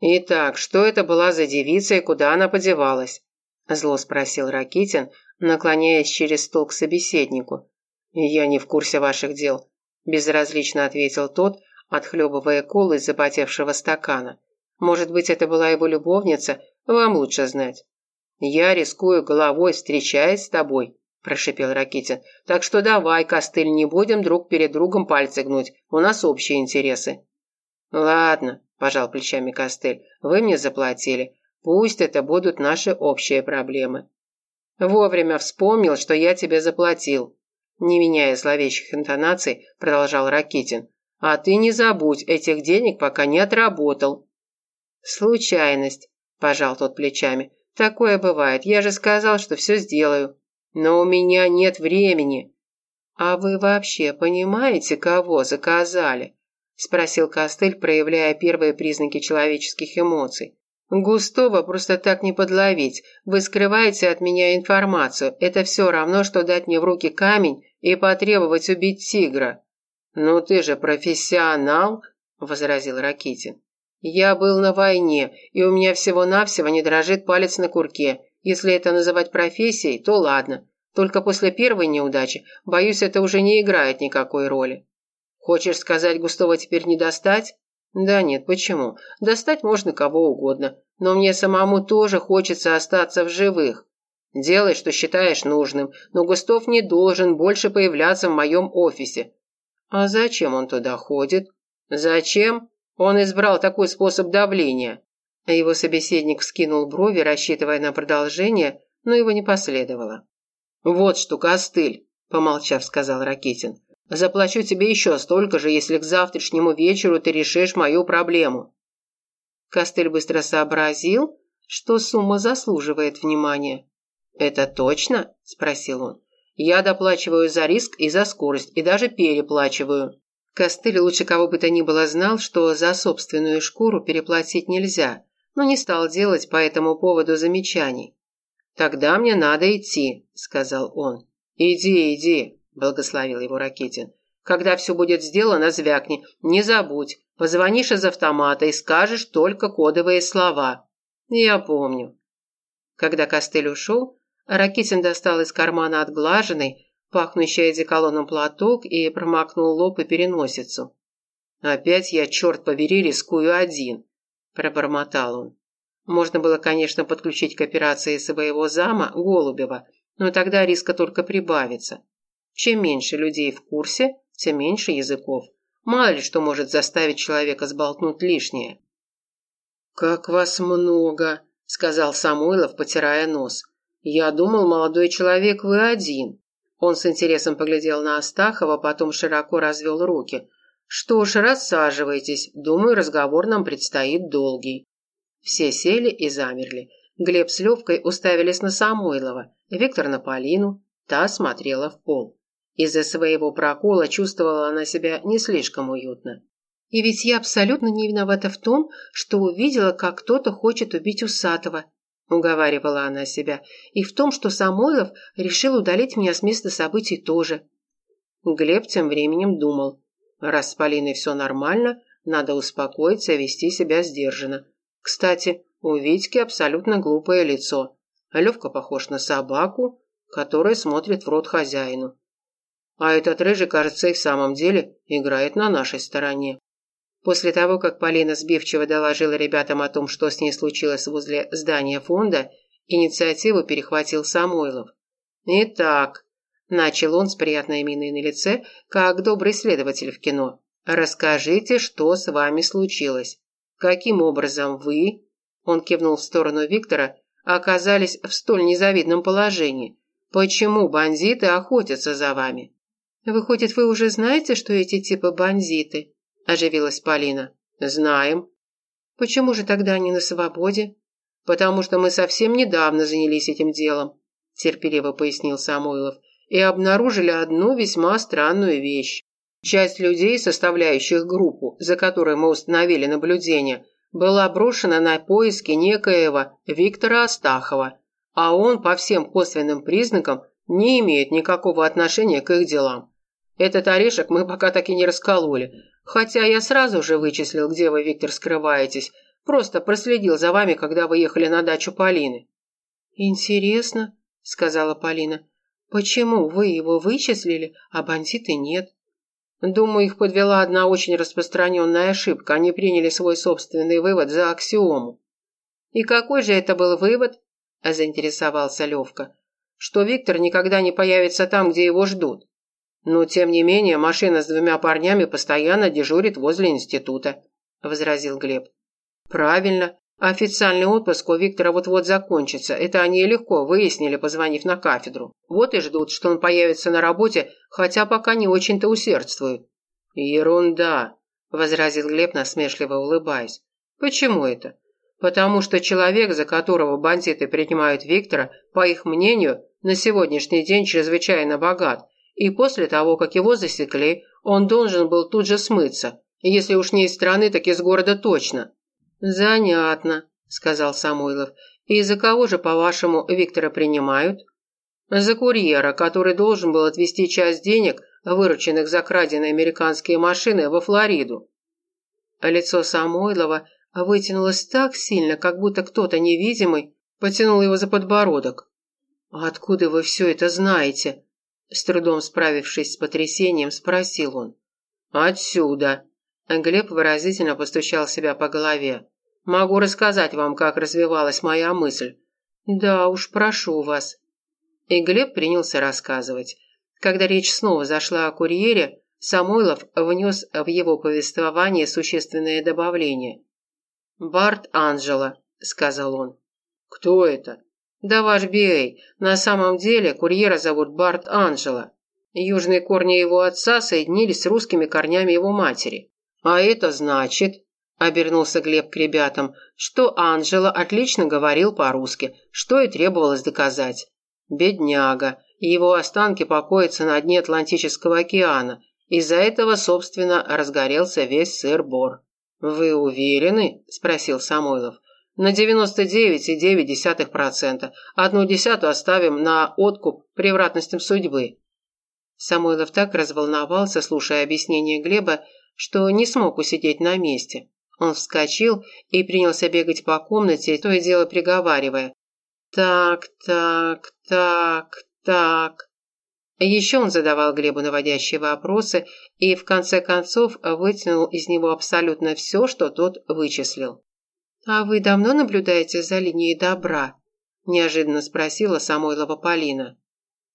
«Итак, что это была за девица и куда она подевалась?» Зло спросил Ракитин, наклоняясь через стол к собеседнику. «Я не в курсе ваших дел», – безразлично ответил тот, отхлебывая колы из запотевшего стакана. «Может быть, это была его любовница? Вам лучше знать». «Я рискую головой, встречаясь с тобой», – прошипел Ракитин. «Так что давай, костыль, не будем друг перед другом пальцы гнуть. У нас общие интересы». «Ладно», – пожал плечами костыль, – «вы мне заплатили. Пусть это будут наши общие проблемы». «Вовремя вспомнил, что я тебе заплатил», – не меняя зловещих интонаций, продолжал Ракитин. «А ты не забудь, этих денег пока не отработал». «Случайность», – пожал тот плечами. «Такое бывает. Я же сказал, что все сделаю». Но у меня нет времени. А вы вообще понимаете, кого заказали? Спросил Костыль, проявляя первые признаки человеческих эмоций. Густого просто так не подловить. Вы скрываете от меня информацию. Это все равно, что дать мне в руки камень и потребовать убить тигра. Ну ты же профессионал, возразил Ракитин. Я был на войне, и у меня всего-навсего не дрожит палец на курке. Если это называть профессией, то ладно. Только после первой неудачи, боюсь, это уже не играет никакой роли. Хочешь сказать, Густова теперь не достать? Да нет, почему? Достать можно кого угодно. Но мне самому тоже хочется остаться в живых. Делай, что считаешь нужным, но Густов не должен больше появляться в моем офисе. А зачем он туда ходит? Зачем? Он избрал такой способ давления. Его собеседник вскинул брови, рассчитывая на продолжение, но его не последовало. «Вот что, костыль», – помолчав, сказал Ракитин. «Заплачу тебе еще столько же, если к завтрашнему вечеру ты решишь мою проблему». Костыль быстро сообразил, что сумма заслуживает внимания. «Это точно?» – спросил он. «Я доплачиваю за риск и за скорость, и даже переплачиваю». Костыль лучше кого бы то ни было знал, что за собственную шкуру переплатить нельзя, но не стал делать по этому поводу замечаний. «Тогда мне надо идти», – сказал он. «Иди, иди», – благословил его Ракетин. «Когда все будет сделано, звякни. Не забудь. Позвонишь из автомата и скажешь только кодовые слова». «Я помню». Когда Костыль ушел, Ракитин достал из кармана отглаженный, пахнущий одеколоном платок и промокнул лоб и переносицу. «Опять я, черт побери, рискую один», – пробормотал он. Можно было, конечно, подключить к операции своего зама Голубева, но тогда риска только прибавится. Чем меньше людей в курсе, тем меньше языков. Мало ли что может заставить человека сболтнуть лишнее. «Как вас много!» – сказал Самойлов, потирая нос. «Я думал, молодой человек, вы один». Он с интересом поглядел на Астахова, потом широко развел руки – «Что ж, рассаживайтесь. Думаю, разговор нам предстоит долгий». Все сели и замерли. Глеб с Левкой уставились на Самойлова, Виктор на Полину. Та смотрела в пол. Из-за своего прокола чувствовала она себя не слишком уютно. «И ведь я абсолютно не виновата в том, что увидела, как кто-то хочет убить Усатого», уговаривала она себя, «и в том, что Самойлов решил удалить меня с места событий тоже». Глеб тем временем думал. Раз с Полиной все нормально, надо успокоиться и вести себя сдержанно. Кстати, у Витьки абсолютно глупое лицо. Левка похож на собаку, которая смотрит в рот хозяину. А этот рыжий, кажется, и в самом деле играет на нашей стороне. После того, как Полина сбивчиво доложила ребятам о том, что с ней случилось возле здания фонда, инициативу перехватил Самойлов. «Итак, Начал он с приятной миной на лице, как добрый следователь в кино. «Расскажите, что с вами случилось? Каким образом вы...» Он кивнул в сторону Виктора, оказались в столь незавидном положении. «Почему бандиты охотятся за вами?» «Выходит, вы уже знаете, что эти типы бандиты?» – оживилась Полина. «Знаем». «Почему же тогда они на свободе?» «Потому что мы совсем недавно занялись этим делом», – терпеливо пояснил Самойлов и обнаружили одну весьма странную вещь. Часть людей, составляющих группу, за которой мы установили наблюдение, была брошена на поиски некоего Виктора Астахова, а он по всем косвенным признакам не имеет никакого отношения к их делам. Этот орешек мы пока так и не раскололи, хотя я сразу же вычислил, где вы, Виктор, скрываетесь. Просто проследил за вами, когда вы ехали на дачу Полины». «Интересно», – сказала Полина. «Почему вы его вычислили, а бандиты нет?» Думаю, их подвела одна очень распространенная ошибка. Они приняли свой собственный вывод за аксиому. «И какой же это был вывод?» – заинтересовался Левка. «Что Виктор никогда не появится там, где его ждут. Но, тем не менее, машина с двумя парнями постоянно дежурит возле института», – возразил Глеб. «Правильно. Официальный отпуск у Виктора вот-вот закончится. Это они легко выяснили, позвонив на кафедру. Вот и ждут, что он появится на работе, хотя пока не очень-то усердствует». «Ерунда», – возразил Глеб, насмешливо улыбаясь. «Почему это?» «Потому что человек, за которого бандиты принимают Виктора, по их мнению, на сегодняшний день чрезвычайно богат, и после того, как его засекли, он должен был тут же смыться. Если уж не из страны, так из города точно». «Занятно», – сказал Самойлов. «И за кого же, по-вашему, Виктора принимают?» «За курьера, который должен был отвезти часть денег, вырученных за краденые американские машины, во Флориду». Лицо Самойлова вытянулось так сильно, как будто кто-то невидимый потянул его за подбородок. «Откуда вы все это знаете?» С трудом справившись с потрясением, спросил он. «Отсюда», Глеб выразительно постучал себя по голове. «Могу рассказать вам, как развивалась моя мысль». «Да уж, прошу вас». И Глеб принялся рассказывать. Когда речь снова зашла о курьере, Самойлов внес в его повествование существенное добавление. «Барт Анджела», — сказал он. «Кто это?» «Да ваш Биэй. На самом деле курьера зовут Барт Анджела. Южные корни его отца соединились с русскими корнями его матери. «А это значит», – обернулся Глеб к ребятам, что Анжела отлично говорил по-русски, что и требовалось доказать. Бедняга, его останки покоятся на дне Атлантического океана. Из-за этого, собственно, разгорелся весь сыр-бор. «Вы уверены?» – спросил Самойлов. «На 99,9%. Одну десятую оставим на откуп превратностям судьбы». Самойлов так разволновался, слушая объяснение Глеба, что не смог усидеть на месте. Он вскочил и принялся бегать по комнате, то и дело приговаривая. «Так, так, так, так». Еще он задавал Глебу наводящие вопросы и в конце концов вытянул из него абсолютно все, что тот вычислил. «А вы давно наблюдаете за линией добра?» – неожиданно спросила Самойлова Полина.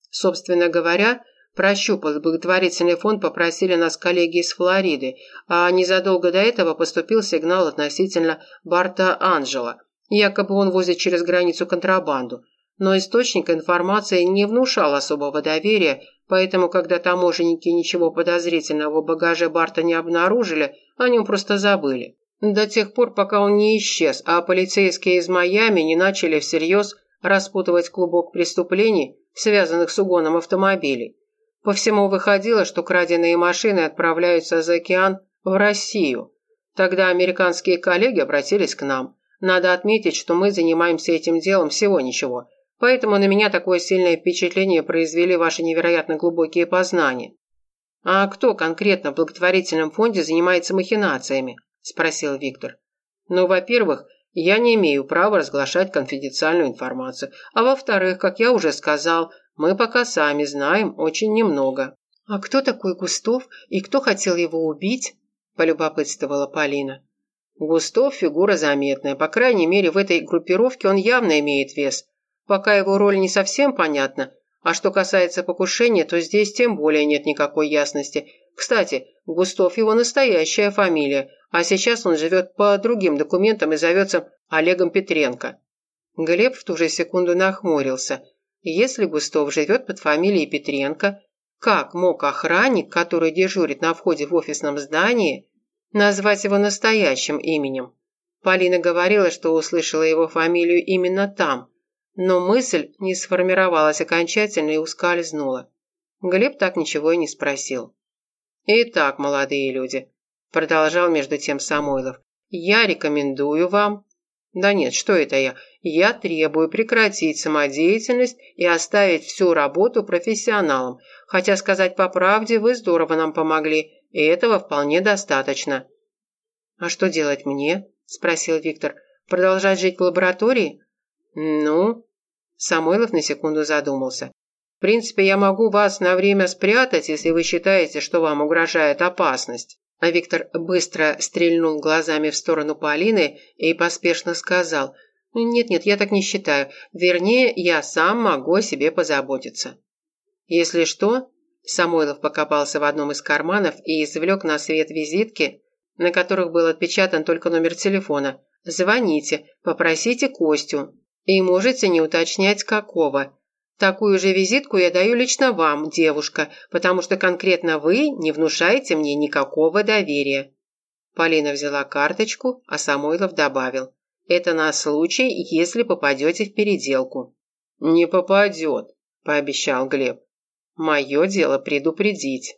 Собственно говоря, Прощупал благотворительный фонд, попросили нас коллеги из Флориды, а незадолго до этого поступил сигнал относительно Барта Анджела. Якобы он возит через границу контрабанду. Но источник информации не внушал особого доверия, поэтому, когда таможенники ничего подозрительного в багаже Барта не обнаружили, о нем просто забыли. До тех пор, пока он не исчез, а полицейские из Майами не начали всерьез распутывать клубок преступлений, связанных с угоном автомобилей. По всему выходило, что краденые машины отправляются за океан в Россию. Тогда американские коллеги обратились к нам. Надо отметить, что мы занимаемся этим делом всего ничего. Поэтому на меня такое сильное впечатление произвели ваши невероятно глубокие познания. А кто конкретно в благотворительном фонде занимается махинациями? Спросил Виктор. Ну, во-первых, я не имею права разглашать конфиденциальную информацию. А во-вторых, как я уже сказал, мы пока сами знаем очень немного». «А кто такой Густов и кто хотел его убить?» – полюбопытствовала Полина. Густов – фигура заметная, по крайней мере, в этой группировке он явно имеет вес. Пока его роль не совсем понятна, а что касается покушения, то здесь тем более нет никакой ясности. Кстати, Густов – его настоящая фамилия, а сейчас он живет по другим документам и зовется Олегом Петренко. Глеб в ту же секунду нахмурился – если Густов живет под фамилией Петренко, как мог охранник, который дежурит на входе в офисном здании, назвать его настоящим именем? Полина говорила, что услышала его фамилию именно там, но мысль не сформировалась окончательно и ускользнула. Глеб так ничего и не спросил. «Итак, молодые люди», – продолжал между тем Самойлов, – «я рекомендую вам да нет, что это я? Я требую прекратить самодеятельность и оставить всю работу профессионалам. Хотя, сказать по правде, вы здорово нам помогли, и этого вполне достаточно. А что делать мне? – спросил Виктор. «Продолжать жить в лаборатории?» «Ну?» Самойлов на секунду задумался. «В принципе, я могу вас на время спрятать, если вы считаете, что вам угрожает опасность». Виктор быстро стрельнул глазами в сторону Полины и поспешно сказал «Нет-нет, я так не считаю. Вернее, я сам могу о себе позаботиться». «Если что...» Самойлов покопался в одном из карманов и извлек на свет визитки, на которых был отпечатан только номер телефона. «Звоните, попросите Костю. И можете не уточнять, какого. Такую же визитку я даю лично вам, девушка, потому что конкретно вы не внушаете мне никакого доверия». Полина взяла карточку, а Самойлов добавил. «Это на случай, если попадете в переделку». «Не попадет», – пообещал Глеб. «Мое дело предупредить».